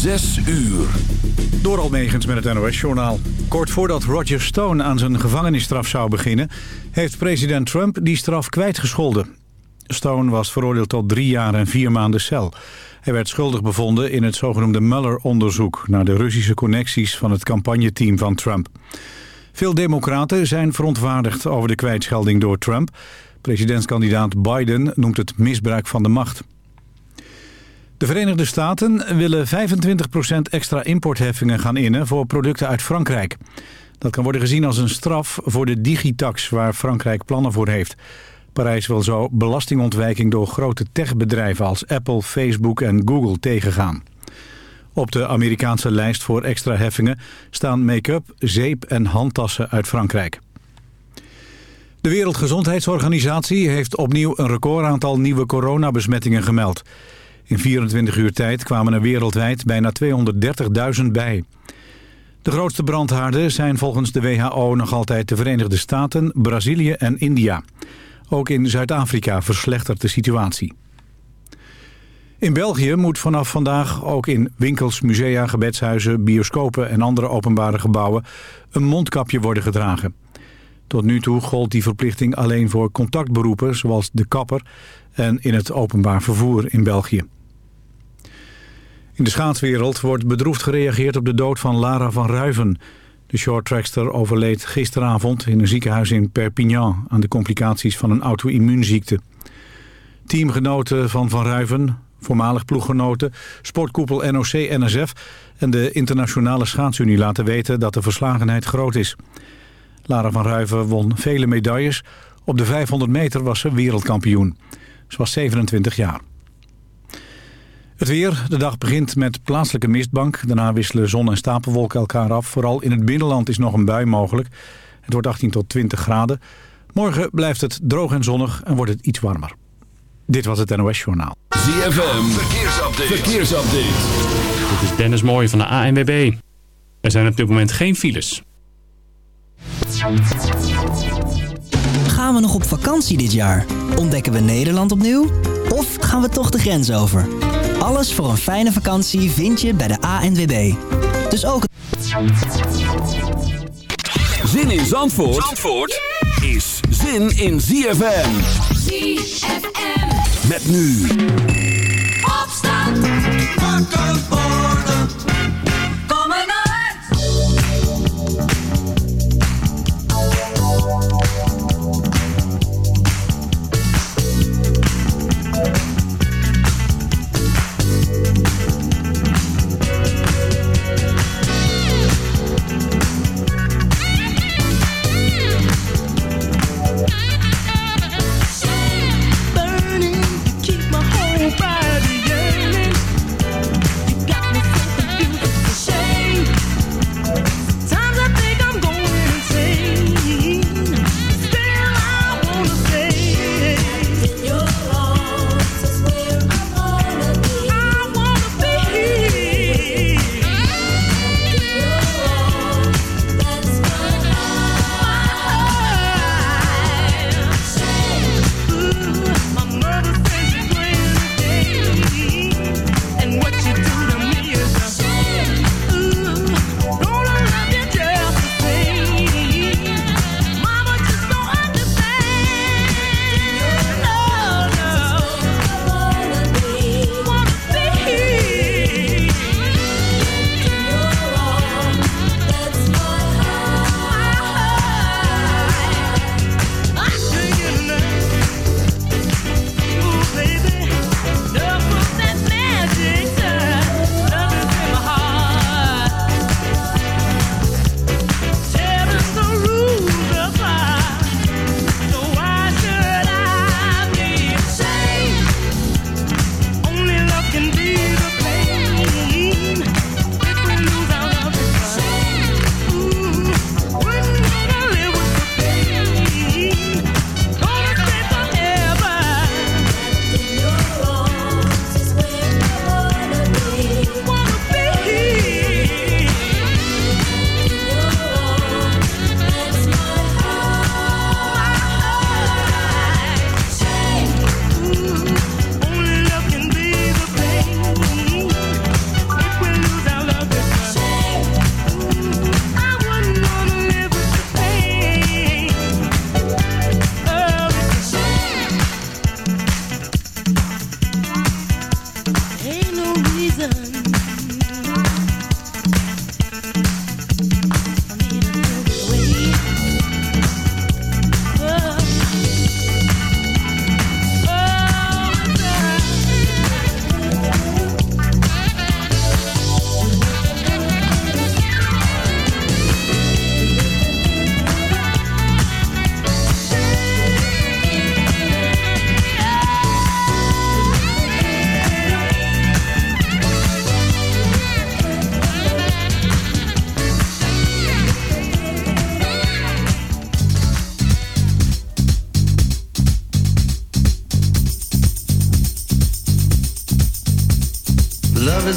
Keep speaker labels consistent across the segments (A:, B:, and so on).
A: Zes uur.
B: Door Almegens met het NOS-journaal. Kort voordat Roger Stone aan zijn gevangenisstraf zou beginnen... heeft president Trump die straf kwijtgescholden. Stone was veroordeeld tot drie jaar en vier maanden cel. Hij werd schuldig bevonden in het zogenoemde Mueller-onderzoek... naar de Russische connecties van het campagneteam van Trump. Veel democraten zijn verontwaardigd over de kwijtschelding door Trump. Presidentskandidaat Biden noemt het misbruik van de macht. De Verenigde Staten willen 25% extra importheffingen gaan innen voor producten uit Frankrijk. Dat kan worden gezien als een straf voor de digitax waar Frankrijk plannen voor heeft. Parijs wil zo belastingontwijking door grote techbedrijven als Apple, Facebook en Google tegengaan. Op de Amerikaanse lijst voor extra heffingen staan make-up, zeep en handtassen uit Frankrijk. De Wereldgezondheidsorganisatie heeft opnieuw een recordaantal nieuwe coronabesmettingen gemeld. In 24 uur tijd kwamen er wereldwijd bijna 230.000 bij. De grootste brandhaarden zijn volgens de WHO nog altijd de Verenigde Staten, Brazilië en India. Ook in Zuid-Afrika verslechtert de situatie. In België moet vanaf vandaag ook in winkels, musea, gebedshuizen, bioscopen en andere openbare gebouwen een mondkapje worden gedragen. Tot nu toe gold die verplichting alleen voor contactberoepen zoals de kapper en in het openbaar vervoer in België. In de schaatswereld wordt bedroefd gereageerd op de dood van Lara van Ruiven. De shorttrackster overleed gisteravond in een ziekenhuis in Perpignan... aan de complicaties van een auto-immuunziekte. Teamgenoten van Van Ruiven, voormalig ploeggenoten... sportkoepel NOC-NSF en de Internationale Schaatsunie laten weten... dat de verslagenheid groot is. Lara van Ruiven won vele medailles. Op de 500 meter was ze wereldkampioen. Ze was 27 jaar. Het weer. De dag begint met plaatselijke mistbank. Daarna wisselen zon en stapelwolken elkaar af. Vooral in het binnenland is nog een bui mogelijk. Het wordt 18 tot 20 graden. Morgen blijft het droog en zonnig en wordt het iets warmer. Dit was het NOS Journaal.
A: ZFM. Verkeersupdate. Verkeersupdate.
C: Dit is Dennis Mooij van de ANWB. Er zijn op dit moment geen files.
D: Gaan we nog op vakantie dit jaar? Ontdekken we Nederland opnieuw? Of gaan we toch de grens over? Alles voor een fijne vakantie vind je bij de ANWB. Dus ook...
A: Zin in Zandvoort, Zandvoort is zin in ZFM.
E: ZFM.
A: Met nu.
E: Opstand.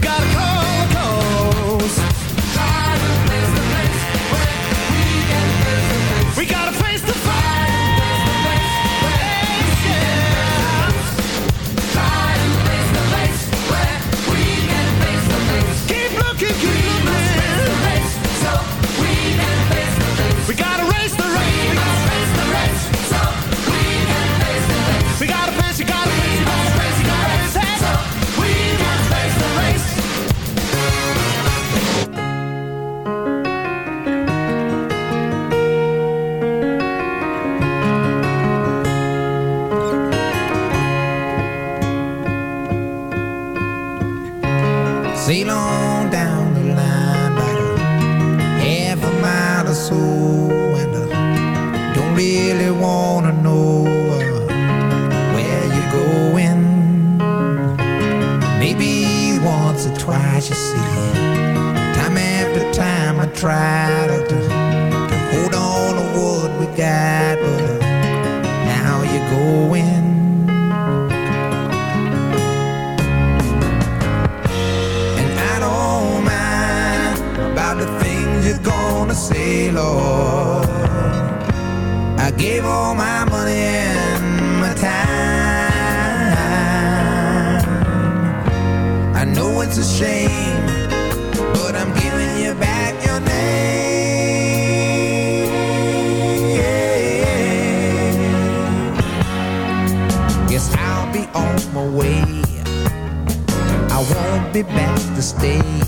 F: Got a call. Be back to stay.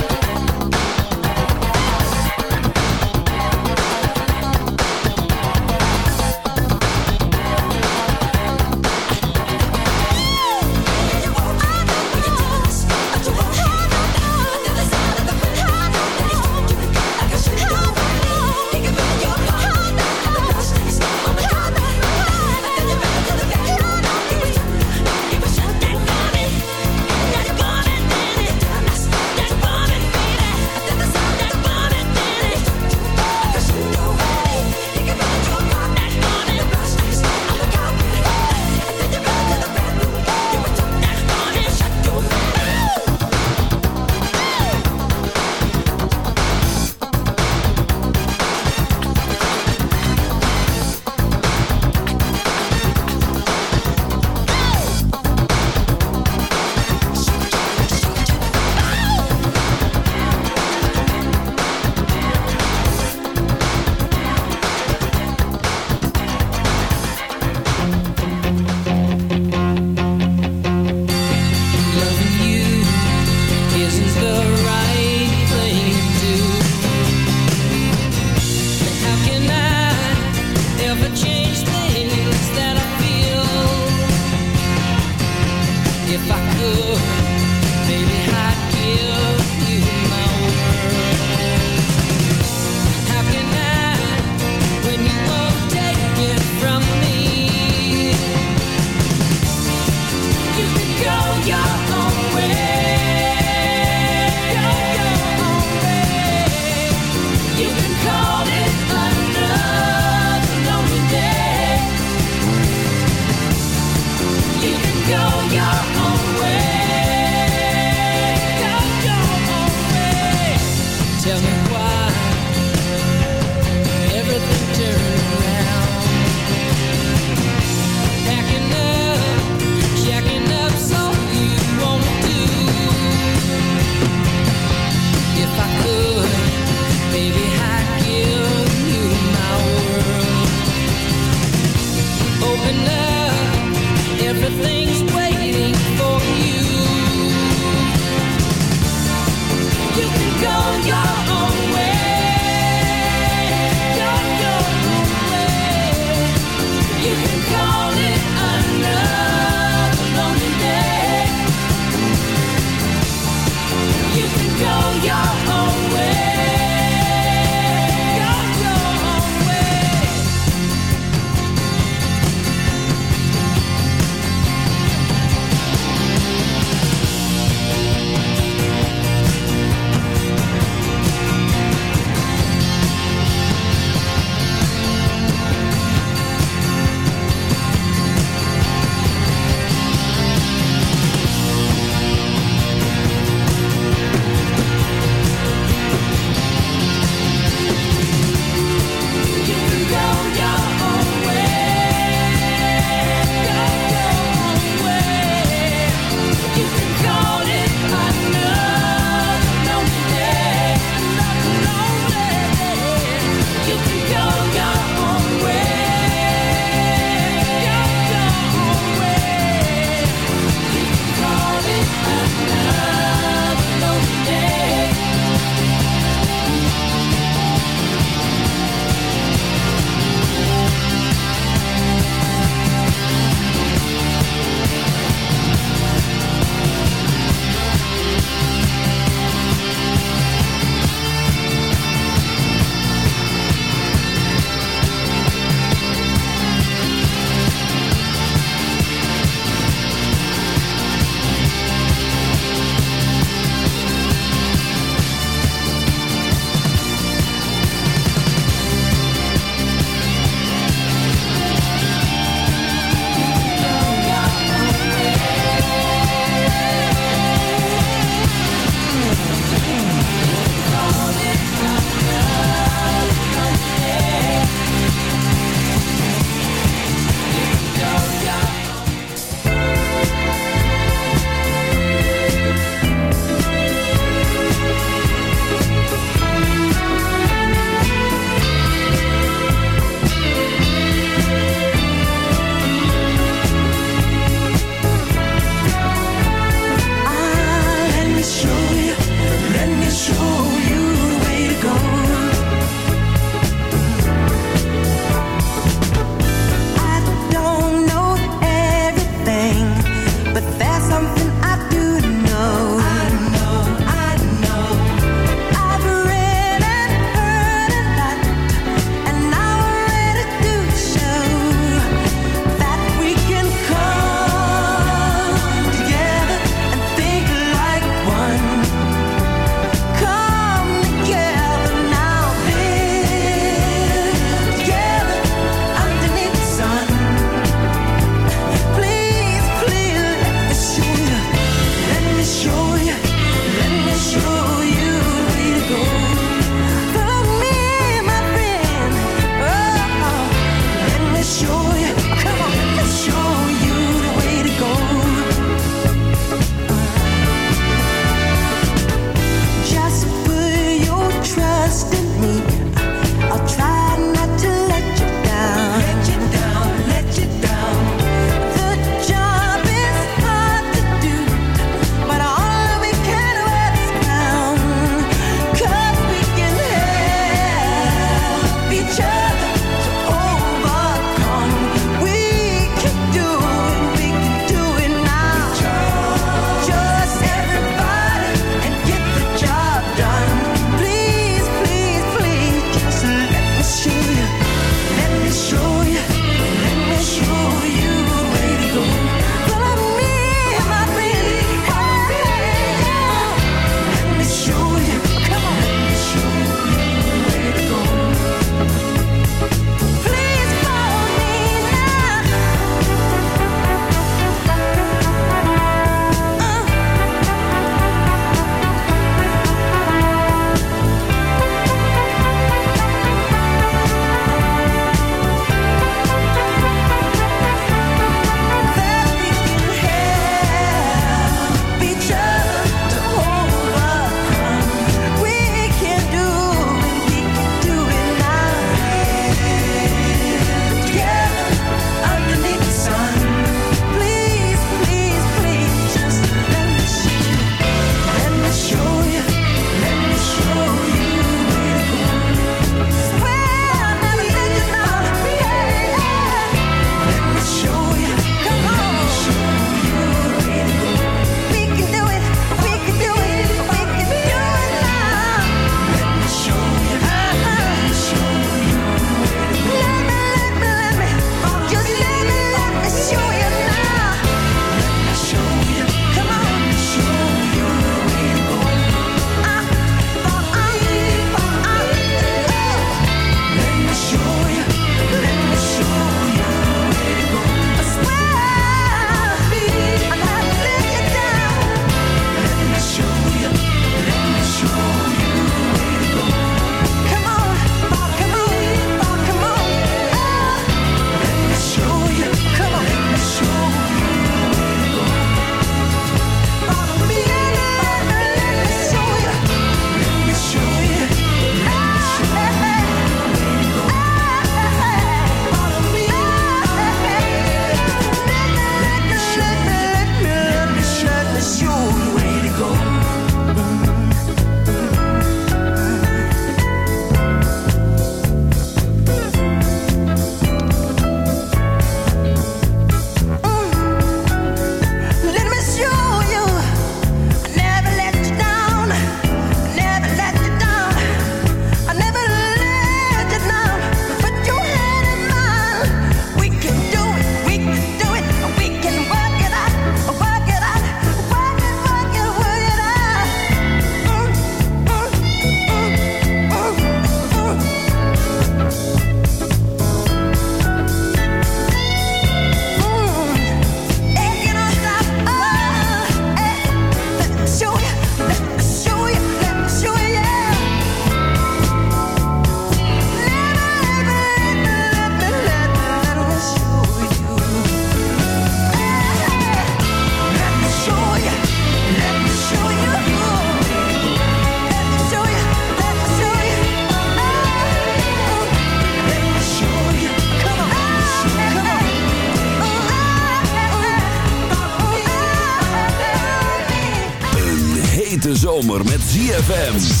A: ZFM.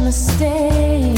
A: mistake.